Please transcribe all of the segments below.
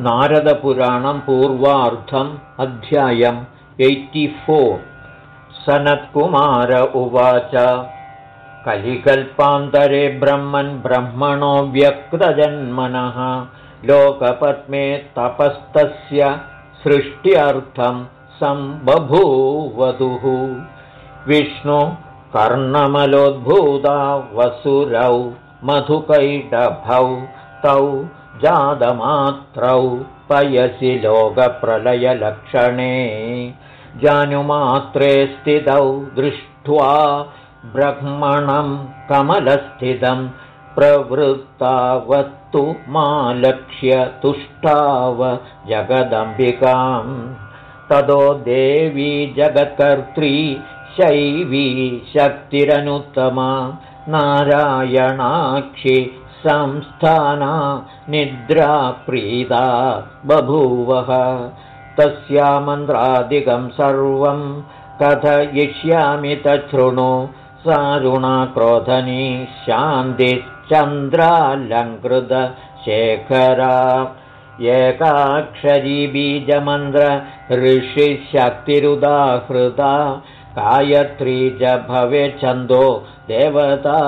नारदपुराणं पूर्वार्थम् अध्यायम् एय्टिफोर् सनत्कुमार उवाच कलिकल्पान्तरे ब्रह्मन् ब्रह्मणो व्यक्तजन्मनः। लोकपद्मे तपस्तस्य सृष्ट्यर्थं सम्बभूवधुः। विष्णु कर्णमलोद्भूता वसुरौ मधुकैटभौ तौ जातमात्रौ पयसि लोकप्रलयलक्षणे। जानुमात्रे स्थितौ दृष्ट्वा ब्रह्मणं कमलस्थितं प्रवृत्तावत्तु मालक्ष्य तुष्टाव जगदम्बिकाम्। ततो देवी जगत्कर्त्री शैवी शक्तिरनुत्तमा नारायणाक्षि संस्थाना निद्राप्रीता बभूवः। तस्या मन्त्रादिकं सर्वं कथयिष्यामि तच्छृणु सारुणा क्रोधनी शान्तिश्चन्द्रालङ्कृतशेखरा। एकाक्षरी बीजमन्त्र ऋषिशक्तिरुदाहृता। गायत्री च भवेच्छन्दो देवता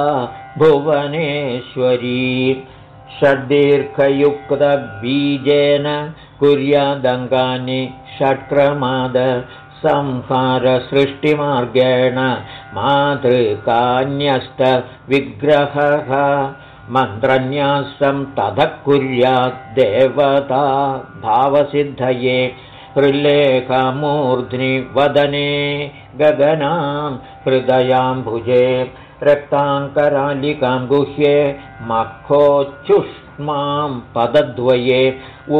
भुवनेश्वरी षड्दीर्घयुक्तबीजेन कुर्यादङ्गानि षट्क्रमाद संहारसृष्टिमार्गेण मातृकान्यष्टविग्रहः मन्त्रन्यासं ततः कुर्याद्देवता भावसिद्धये हृल्लेखमूर्ध्नि वदने गगनां हृदयाम्भुजे रक्ताङ्करालिकां गुह्ये मखोच्छुष्मां पदद्वये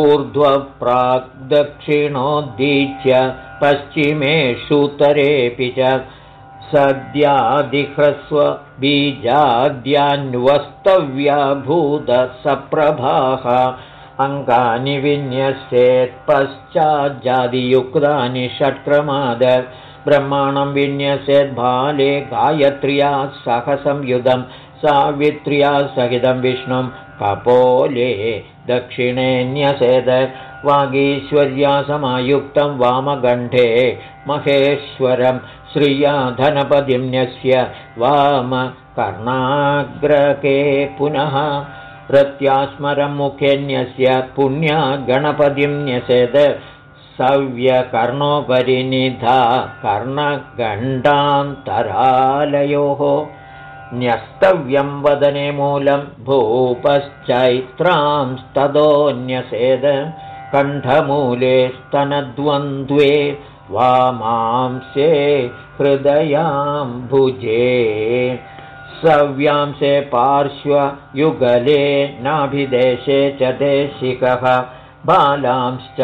ऊर्ध्वप्राग्दक्षिणोद्दीच्य पश्चिमेषुतरेऽपि च सद्यादिह्रस्वबीजाद्यान्वस्तव्याभूतसप्रभाः अङ्गानि विन्यस्येत्पश्चाज्जादियुक्तानि षट्क्रमाद ब्रह्माणं विन्यसेद्बाले गायत्र्या सह संयुधं सावित्र्या सहितं विष्णुं कपोले दक्षिणे न्यसेद वागीश्वर्या समायुक्तं वामगण्ठे महेश्वरं श्रिया धनपदिम्न्यस्य वामकर्णाग्रके पुनः रत्यास्मरं मुखेन्यस्य पुण्या गणपतिं न्यसेद सव्यकर्णोपरिनिधा कर्णगण्डान्तरालयोः न्यस्तव्यं वदने मूलं भूपश्चैत्रांस्तदोऽन्यसेद कण्ठमूले स्तनद्वन्द्वे वामांसे हृदयाम्भुजे। सव्यांसे पार्श्वयुगले नाभिदेशे च देशिकः बालांश्च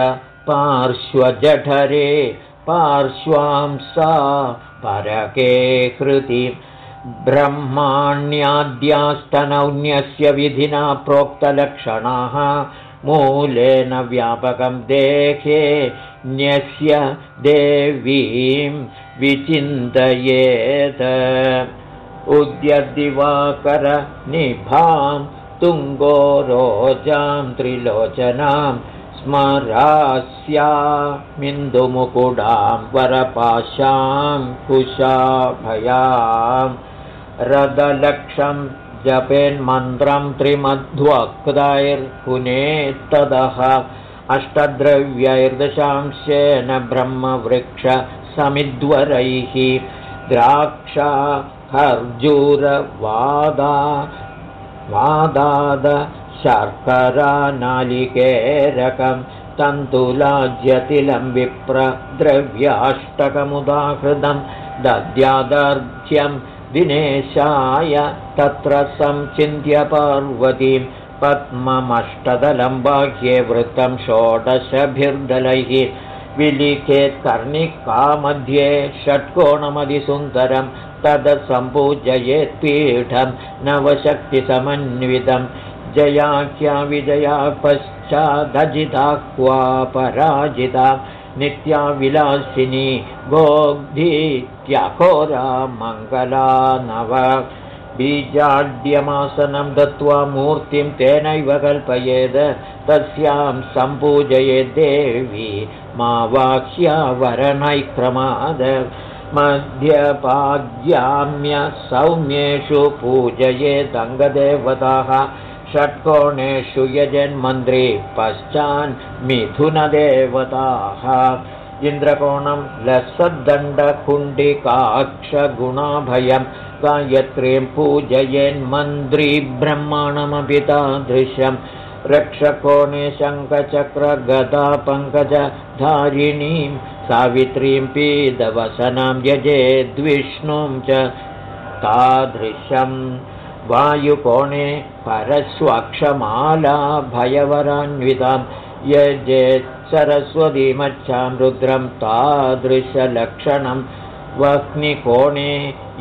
पार्श्वजठरे पार्श्वांसा परके हृति। ब्रह्माण्याद्यास्तनौन्यस्य विधिना प्रोक्तलक्षणाः मूलेन व्यापकं देहे न्यस्य देवीं विचिन्तयेत्। उद्यदिवाकरनिभां तुङ्गोरोजां त्रिलोचनां स्मरास्यामिन्दुमुकुडां वरपाशां कुशाभयाम् रदलक्षं जपेन्मन्त्रं त्रिमध्वक्तैर्पुनेत्तदः अष्टद्रव्यैर्दशांशेन ब्रह्मवृक्षसमिद्वरैः द्राक्षा खर्जूरवादा वादाद शर्करानालिकेरकं तन्तुलाज्यतिलं विप्रद्रव्याष्टकमुदाहृतं दद्यादर्घ्यम् दिनेशाय तत्र संचिन्त्यपार्वतीं पद्ममष्टदलं बाह्ये वृत्तं षोडशभिर्दलैः विलिखेत्कर्णिकामध्ये षट्कोणमधिसुन्दरं तद् सम्पूजयेत्पीठं नवशक्तिसमन्वितं जयाख्या विजया पश्चादजिता क्वा पराजिता नित्या विलासिनी गोग्धीत्यघोरा मङ्गला नव। बीजाड्यमासनं दत्त्वा मूर्तिं तेनैव कल्पयेद् तस्यां सम्पूजयेद्देवी मा वाक्यावरणैक्रमाद मध्यपाद्याम्य सौम्येषु पूजयेदङ्गदेवताः षट्कोणेषु यजन्मन्त्रे पश्चान्मिथुनदेवताः इन्द्रकोणं लसद्दण्डकुण्डिकाक्षगुणाभयं गायत्रीं पूजयेन्मन्त्री ब्रह्माणमपि तादृशं रक्षकोणे शङ्खचक्रगदा पङ्कजधारिणीं सावित्रीं पीदवसनां यजेद्विष्णुं च तादृशम् वायुकोणे परस्वक्षमाला भयवरान्वितां यजेत् सरस्वतीमच्छां रुद्रं तादृशलक्षणं वह्निकोणे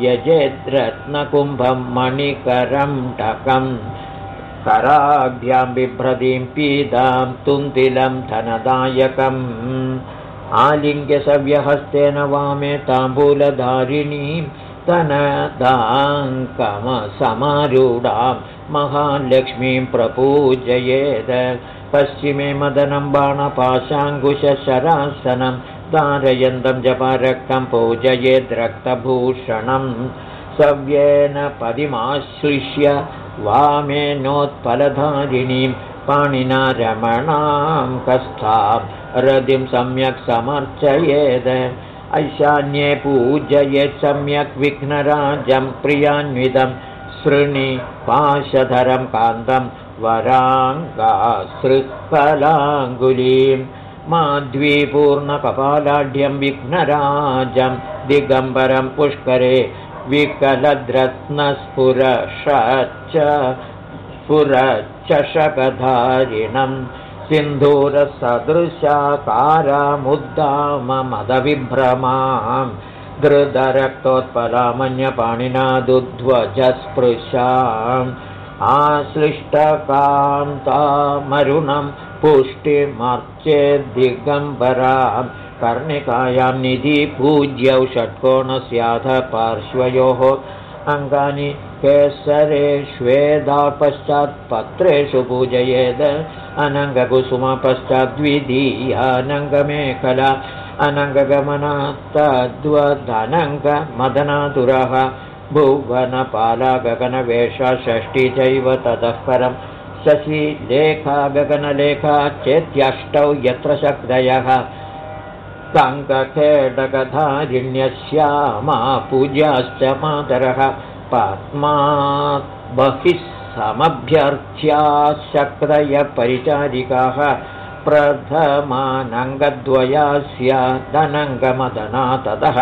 यजेद्रत्नकुम्भं मणिकरं टकं कराभ्यां बिभ्रतीं पीतां तुन्तिलं धनदायकम् आलिङ्ग्यसव्यहस्तेन वामे ताम्बूलधारिणीं तनदाङ्कमसमारूढां महालक्ष्मीं प्रपूजयेद। पश्चिमे मदनं बाणपाशाङ्कुशशरासनं धारयन्तं जपरक्तं पूजयेद्रक्तभूषणं सव्येन पदिमाश्लिष्य वामेनोत्पलधारिणीं पाणिना रमणां कस्थां रदिं सम्यक् समर्चयेद ऐशान्ये पूजयेत् सम्यक् विघ्नराजं प्रियान्वितं शृणि पाशधरं कान्तं वराङ्गासृत्कलाङ्गुलीं माध्वीपूर्णकपालाढ्यं विघ्नराजं दिगम्बरं पुष्करे विकलद्रत्नस्फुरषच्च स्फुरचषकधारिणम् सिन्धूरसदृशाकारामुद्दाममदविभ्रमां धृतरक्तोत्पलामन्यपाणिनादुध्वजस्पृशाम् आश्लिष्टकान्तामरुणं पुष्टिमर्चेद्दिगम्बरां कर्णिकायां निधिपूज्यौ षट्कोणस्याथ पार्श्वयोः अङ्गानि केसरे श्वेदा पश्चात् पत्रेषु पूजयेद। अनङ्गकुसुम पश्चाद्विधीयानङ्गमेखला अनङ्गगमनात्तद्वदनङ्गमदनातुरः भुवनपाला गगनवेषा षष्ठी चैव ततः परं शशिलेखा गगनलेखा चेत्यष्टौ यत्र शक्तयः सङ्कखेडकधारिण्यश्यामा पूज्याश्च मातरः पद्मात् बहिः समभ्यर्थ्याः शक्तयः परिचारिकाः प्रथमानङ्गद्वया स्यादनङ्गमदना ततः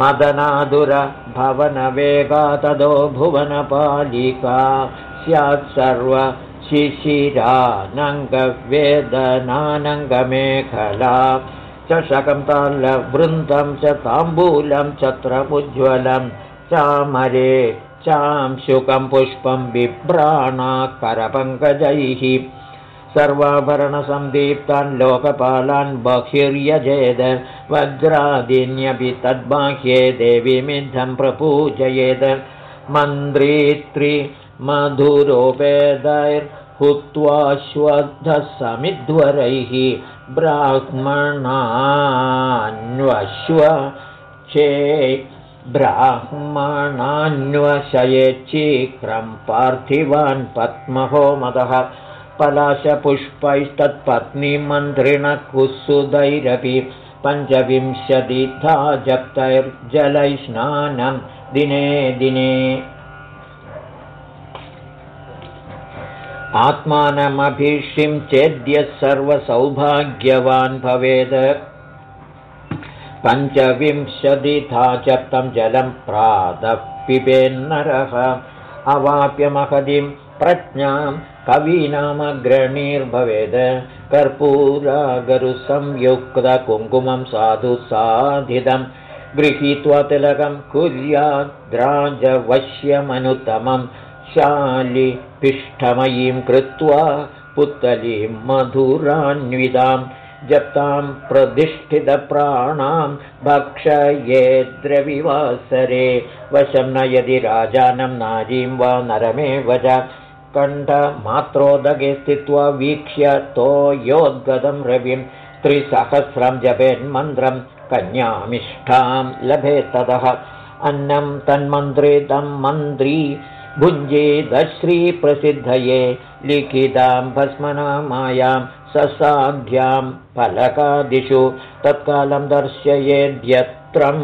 मदनादुरभवनवेगा तदो भुवनपालिका स्यात् सर्वशिशिरानङ्गवेदनानङ्गमेखला चषकं तालवृन्दं च ताम्बूलं चत्रमुज्ज्वलं चामरे चांशुकं पुष्पं बिभ्राणाकरपङ्कजैः। सर्वाभरणसन्दीप्तान् लोकपालान् बहिर्यजेद। वज्रादीन्यपि तद्बाह्ये देवीमिद्धं प्रपूजयेद मन्त्रीत्रिमधुरोपेदैर्हुत्वाश्वद्धसमिध्वरैः ब्राह्मणान्वश्व चे ब्राह्मणान्वशयेच्छीघ्रं पार्थिवान् पद्महोमदः पलाशपुष्पैस्तत्पत्नीमन्त्रिणः कुत्सुदैरपि पञ्चविंशतिथा जप्तैर्जलैस्नानं दिने दिने आत्मानमभिषिं चेद्यः सर्वसौभाग्यवान् भवेत् पञ्चविंशतिथा जप्तं जलं प्रातः पिबेन्नरः अवाप्यमहदिं प्रज्ञां कवीनामग्रणीर्भवेद्। कर्पूरागरुसंयुक्तकुङ्कुमं साधु साधितं। गृहीत्वा तिलकं कुर्याद्राजवश्यमनुत्तमं शालिपिष्ठमयीं कृत्वा पुत्तलीं मधुरान्वितां जप्तां प्रतिष्ठितप्राणां भक्षयेद्रविवासरे वशं न यदि राजानं नारीं वा नरमेव च कण्ठमात्रोदगे स्थित्वा वीक्ष्य तो योद्गतं रविं त्रिसहस्रं जपेन्मन्त्रं कन्यामिष्ठां लभेत्ततः अन्नं तन्मन्त्रितं मन्त्री भुञ्जेदश्रीप्रसिद्धये लिखितां भस्मनामायां ससाध्यां फलकादिषु। तत्कालं दर्शयेद्यत्रं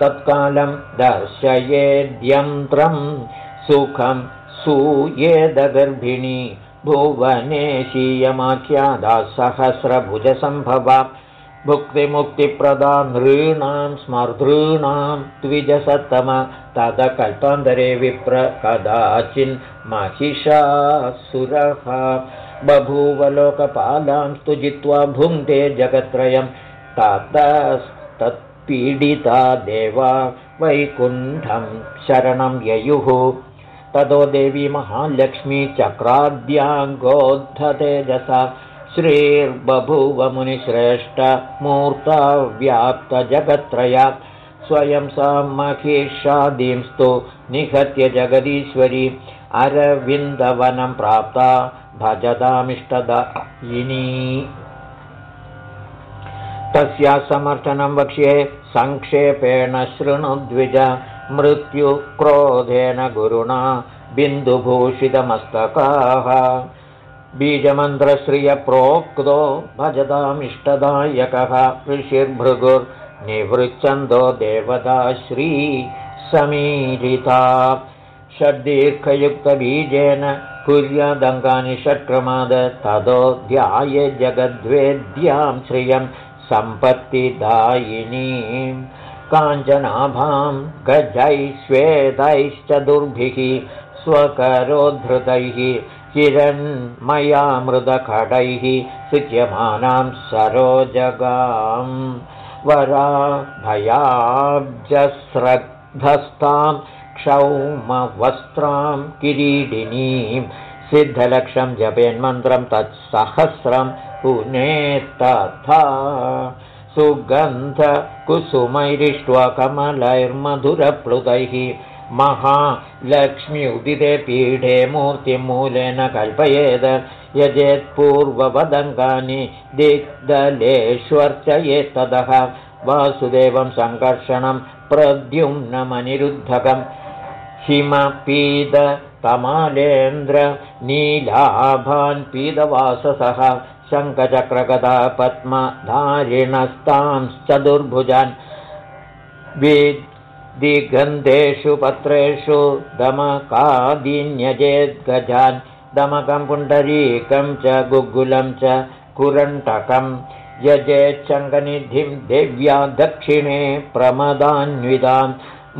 तत्कालं दर्शयेद्यन्त्रं। सुखं सूयेदगर्भिणी भुवनेशीयमाख्यादा सहस्रभुजसम्भवा भुक्तिमुक्तिप्रदा नृणां स्मर्तॄणां द्विजसत्तम तदकल्पान्तरे विप्र कदाचिन्महिषासुरः बभूवलोकपालां स्तु जित्वा भुङ्क्ते जगत्त्रयं ततस्तत्पीडिता देवा वैकुण्ठं शरणं ययुः। ततो देवी महालक्ष्मी चक्राद्याङ्गोद्धतेजसा श्रीर्बभूव मुनिश्रेष्ठमूर्ता व्याप्तजगत्त्रयात् स्वयं सा महिषादींस्तु निहत्य जगदीश्वरी अरविन्दवनं प्राप्ता भजतामिष्टदायिनी तस्या समर्थनं वक्ष्ये सङ्क्षेपेण शृणुद्विज मृत्युक्रोधेन गुरुणा बिन्दुभूषितमस्तकाः बीजमन्त्रश्रियप्रोक्तो भजतामिष्टदायकः ऋषिर्भृगुर्निवृच्छन्दो देवता श्रीसमीरिता षड्दीर्घयुक्तबीजेन कुर्यादङ्गानि षट्क्रमाद ततो ध्याये जगद्वेद्यां श्रियं सम्पत्तिदायिनीं। काञ्चनाभां गजैः दुर्भिः स्वकरोद्धृतैः चिरन्मयामृदखडैः शुच्यमानां सरोजगां वरा भयाब्जस्रद्धस्तां क्षौमवस्त्रां किरीटिनीं सिद्धलक्षं जपेन्मन्त्रं तत्सहस्रं पुनेस्तथा सुगन्धकुसुमैरिष्ट्वा कमलैर्मधुरप्लुतैः महालक्ष्मी उदिते पीठे मूर्तिमूलेन कल्पयेत् यजेत्पूर्ववदङ्गानि दिग्दलेष्वर्चयेत्ततः वासुदेवं सङ्कर्षणं प्रद्युम्नमनिरुद्धकं हिमपीद कमालेन्द्र नीलाभान् पीदवाससः शङ्खचक्रगदा पद्मधारिणस्तांश्चतुर्भुजान् दिगन्धेषु पत्रेषु दमकादीन्यजेद्गजान् दमकं पुण्डरीकं च गुग्गुलं च कुरण्टकं यजेच्छङ्कनिधिं देव्या दक्षिणे प्रमदान्वितां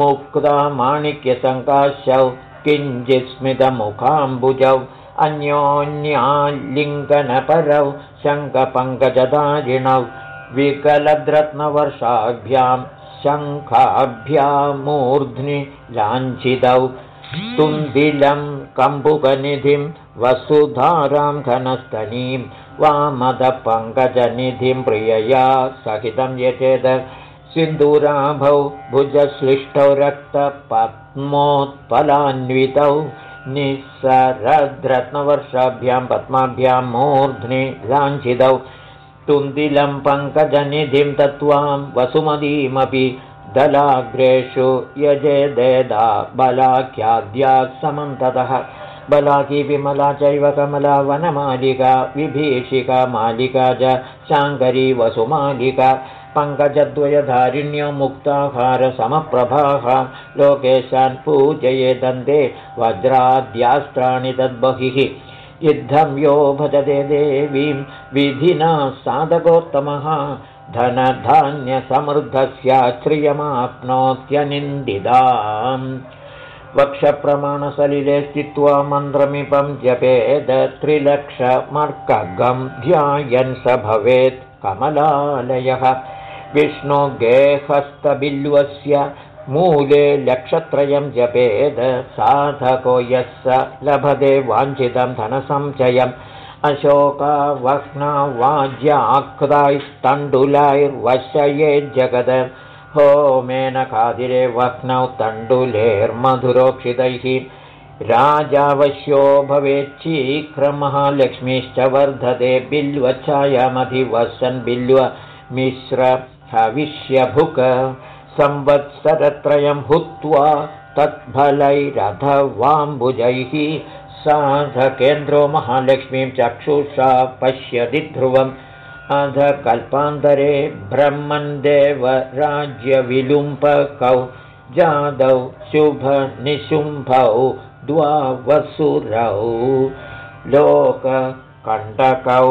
मुक्ता माणिक्यसङ्काशौ किञ्चित् स्मितमुखाम्बुजौ अन्योन्यालिङ्गनपरौ शङ्खपङ्कजदारिणौ विकलद्रत्नवर्षाभ्याम् शङ्खाभ्यामूर्ध्नि लाञ्छितौ। तुन्दिलं कम्बुकनिधिं वसुधारां घनस्तनीं वामदपङ्कजनिधिं प्रियया सहितं यचेद। सिन्दूराभौ भुजश्लिष्टौ रक्तपद्मोत्पलान्वितौ। निःसरद्रत्नवर्षाभ्यां पद्माभ्यां मूर्ध्नि लाञ्छितौ तुन्दिलं पङ्कजनिधिं तत्त्वां वसुमतीमपि दलाग्रेषु यजेदेदा बलाख्याद्यात् समन्ततः बलाकी विमला चैव कमला वनमालिका विभीषिका मालिका च शाङ्करी वसुमालिका। पङ्कजद्वयधारिण्यो मुक्ताहारसमप्रभाः लोकेशान् पूजये दन्ते वज्राद्यास्त्राणि तद्बहिः युद्धं यो भजते देवीं विधिना साधकोत्तमः। धनधान्यसमृद्धस्याश्रियमाप्नोत्यनिन्दिदाम् वक्षप्रमाणसलिले स्थित्वा मन्त्रमिपं जपेद त्रिलक्षमर्कगं ध्यायन् स भवेत् कमलालयः। विष्णुगेहस्तबिल्वस्य मूले लक्षत्रयं जपेद साधको यः स लभते वाञ्छितं धनसञ्चयम् जगद। होमेन खादिरे वह्नौ तण्डुलेर्मधुरोक्षितैः। राजावश्यो भवेच्छीक्रमः लक्ष्मीश्च वर्धते बिल्वच्छायामधिवसन् बिल्वमिश्र हविष्यभुक संवत्सरत्रयं हुत्वा तत्फलैरथवाम्बुजैः साधकेन्द्रो महालक्ष्मीं चक्षुषा पश्यति ध्रुवम्। अध कल्पान्तरे ब्रह्मन् देवराज्यविलुम्पकौ जादौ शुभनिशुम्भौ द्वावसुरौ। लोककण्टकौ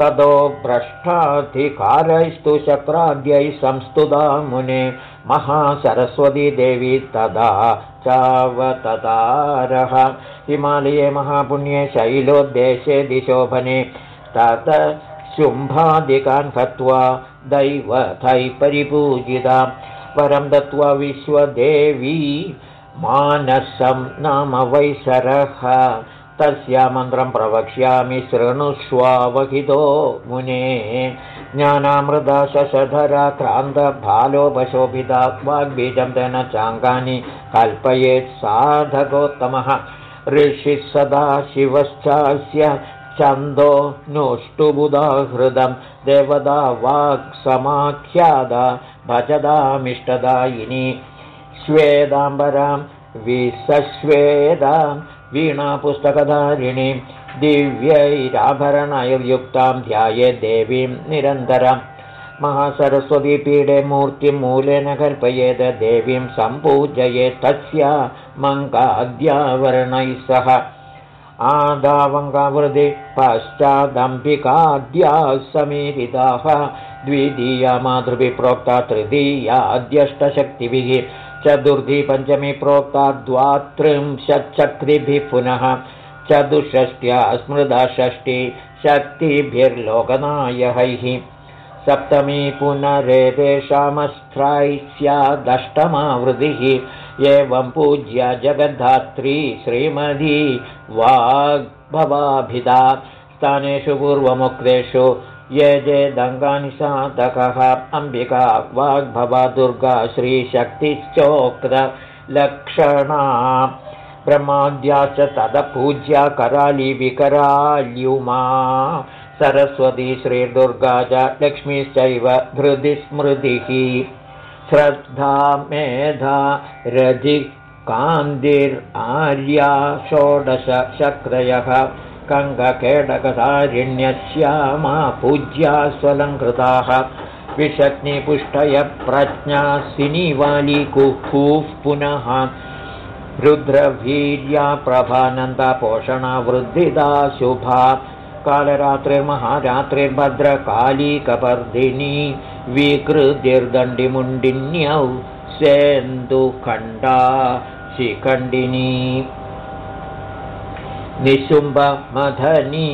तदो भ्रष्टाधिकारैस्तु शक्राद्यैः संस्तुता मुने महासरस्वतीदेवी तदा चावततारः। हिमालये महापुण्ये शैलोद्देशे दिशोभने तत शुम्भादिकान् हत्वा दैवथै परिपूजिता। परं दत्त्वा विश्वदेवी मानसं नाम वैसरः तस्या मन्त्रं प्रवक्ष्यामि शृणुष्वावहितो मुने। ज्ञानामृदा शशधरा क्रान्तभालोपशोभिता वाग्बीजं तेन चाङ्गानि कल्पयेत् साधकोत्तमः। ऋषिः सदा शिवश्चास्य छन्दो नुष्टुबुधाहृदं देवदा वाक्समाख्यादा भजदामिष्टदायिनी श्वेदाम्बरां विसश्वेदां वीणापुस्तकधारिणीं दिव्यैराभरणैर्युक्तां ध्याये देवीं निरन्तरम् महासरस्वतीपीडे मूर्तिं मूलेन कल्पयेद देवीं सम्पूजये तस्या मङ्गाद्यावरणैः सह। आदावङ्गावृदि पश्चादम्बिकाद्याः समीरिताः द्वितीया मातृभिः प्रोक्ता तृतीया अद्यष्टशक्तिभिः चतुर्थी पञ्चमी प्रोक्ता द्वात्रिंशच्चक्रिभिः पुनः चतुष्षष्ट्या स्मृदा षष्ठी शक्तिभिर्लोकनायहैः। सप्तमी पुनरेतेषामस्त्राय स्यादष्टमावृतिः एवं पूज्या जगद्धात्री श्रीमती वाग्भवाभिधा। स्थानेषु पूर्वमुक्तेषु ये जे दङ्गानि साधकः अम्बिका वाग्भवा दुर्गा श्रीशक्तिश्चोक्तलक्षणा ब्रह्माद्याश्च तदपूज्या कराली विकराल्युमा सरस्वती श्रीदुर्गा च लक्ष्मीश्चैव हृदि स्मृतिः श्रद्धा मेधा रजि कान्तिर्आर्या षोडशशक्रयः कङ्गकेडकधारिण्यश्यामा पूज्या स्वलङ्कृताः विषग्निपुष्टय प्रज्ञा सिनीवालीकुः पुनः। रुद्रवीर्या प्रभानन्दा पोषणा वृद्धिदा शुभा कालरात्रिर्महारात्रिर्भद्रकालीकपर्दिनी। विकृतिर्दण्डिमुण्डिन्यौ सेन्दुखण्डा। शिखण्डिनी निशुम्भमधनी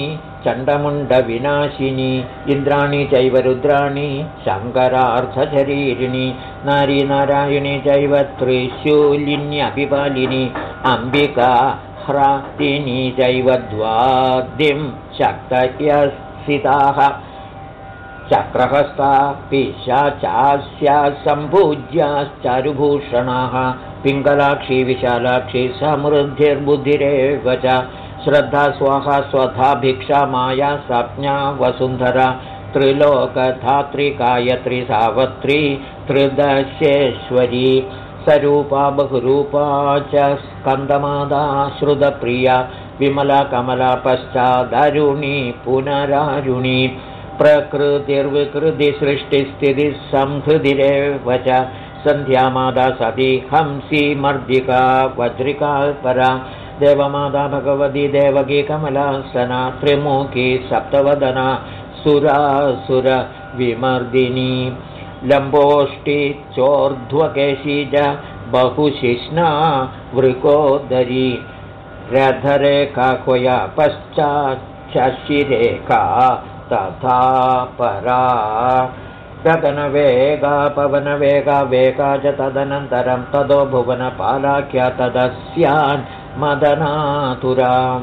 चण्डमुण्डविनाशिनी इन्द्राणी चैव रुद्राणी शङ्करार्धशरीरिणी नारीनारायणी चैव त्रिशूलिन्यपिपालिनी अम्बिका ह्रातिनी चैव द्वादिं शक्तयस्थिताः। चक्रहस्ता पिशाचास्या सम्पूज्याश्चारुभूषणाः पिङ्गलाक्षी विशालाक्षी समृद्धिर्बुद्धिरेव च श्रद्धा स्वाहा स्वधा भिक्षा माया सज्ञा वसुन्धरा त्रिलोकधात्रिकायत्री सावत्री त्रिदशेश्वरी सरूपा बहुरूपा च स्कन्दमादा श्रुतप्रिया विमला कमला पश्चादरुणी पुनरारुणी प्रकृतिर्विकृतिसृष्टिस्थितिः संहृदिरेव च सन्ध्यामादा सती हंसी मर्दिका वज्रिका परा देवमाता भगवती देवकी कमलासना त्रिमुखी सप्तवदना सुरासुरविमर्दिनी लम्बोष्टि चोर्ध्वकेशी च, बहुशिष्णा वृकोदरी, रथरेखा क्वया पश्चाच्छिरेखा तथा परा गगनवेगा पवनवेगा, वेगा च तदनन्तरं तदो भुवनपालाख्या तदस्यान् मदनातुरां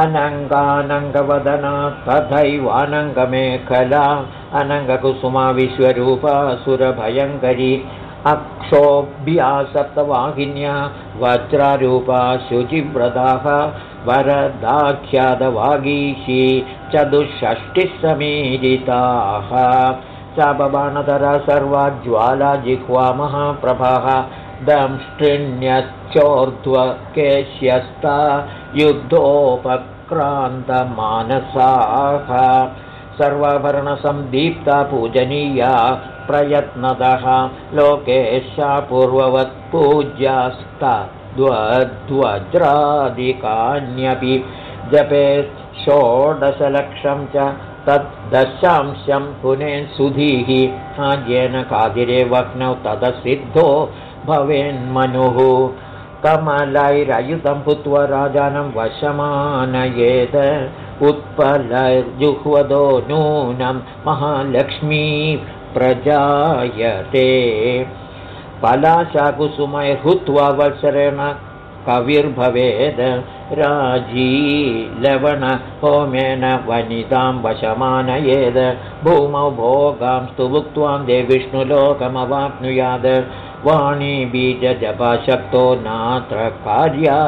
अनङ्गानङ्गवदना तथैवानङ्गमेखला अनङ्गकुसुमा विश्वरूपा सुरभयङ्करी। अक्षोभ्या सप्तवाहिन्या वज्रारूपा शुचिव्रताः। वरदाख्यातवागीशी चतुष्षष्टिः समीरिताः चापबाणधरा सर्वा ज्वाला जिह्वा महाप्रभाः दंष्टिन्यच्चोर्ध्वकेश्यस्ता युद्धोपक्रान्तमानसाः। सर्वाभरणसन्दीप्ता पूजनीया प्रयत्नतः लोकेशा पूर्ववत् पूज्यास्तद्वज्रादिकान्यपि जपे षोडशलक्षं च तद्दशांशं पुने सुधीः। हाज्येन कादिरे वह्नौ तदसिद्धो भवेन्मनुः कमलैरयुतं भूत्वा राजानं वशमानयेत्। उत्पलैर्जुह्वदो नूनं महालक्ष्मी प्रजायते। पलाशाकुसुमैर्हुत्वा वत्सरेण कविर्भवेद्। राजी लवणहोमेन वनितां वशमानयेद्। भूमौ भोगां स्तु भुक्त्वां दे विष्णुलोकमवाप्नुयात् वाणी बीजजपशक्तो नात्र कार्या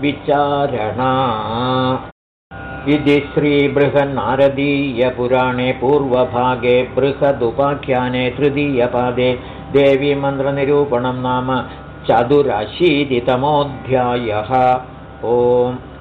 विचारणा। इति श्रीबृहन्नारदीयपुराणे पूर्वभागे बृहदुपाख्याने तृतीयपादे देवीमन्त्रनिरूपणं नाम चतुरशीतितमोऽध्यायः। ओम्